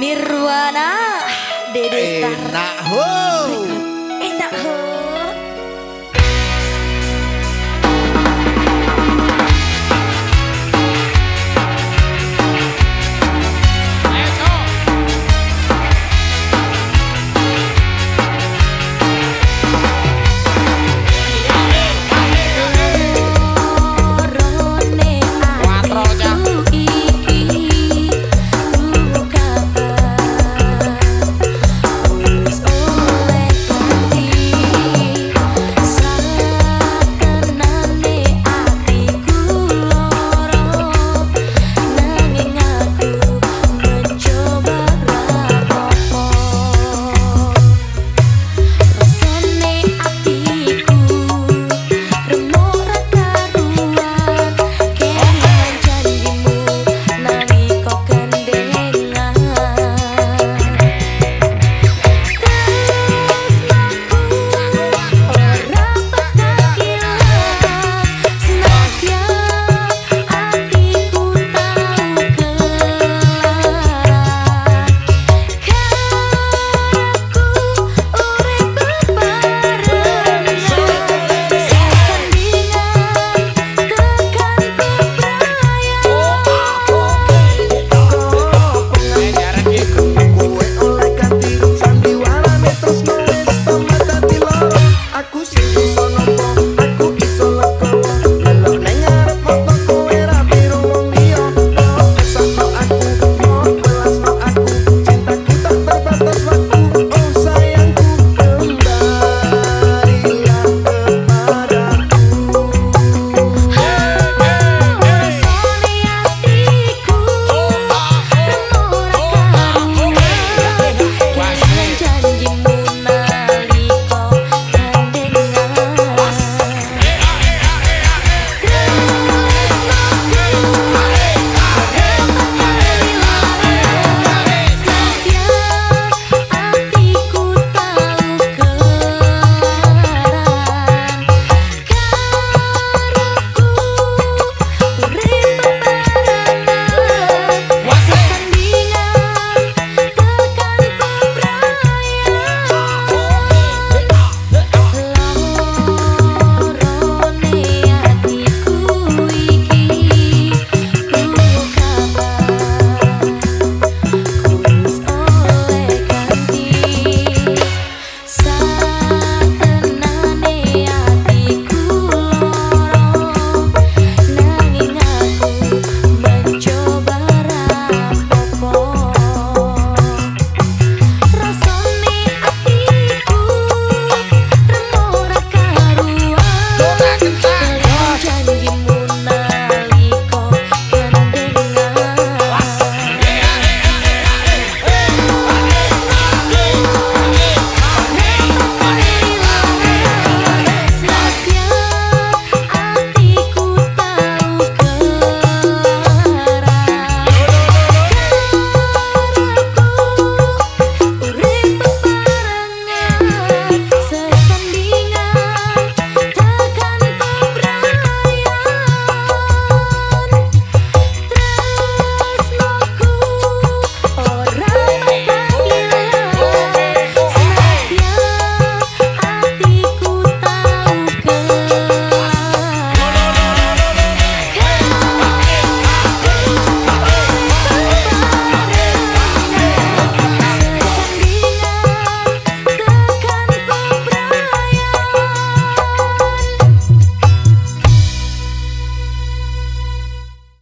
Mirwana Dede Star. Enak.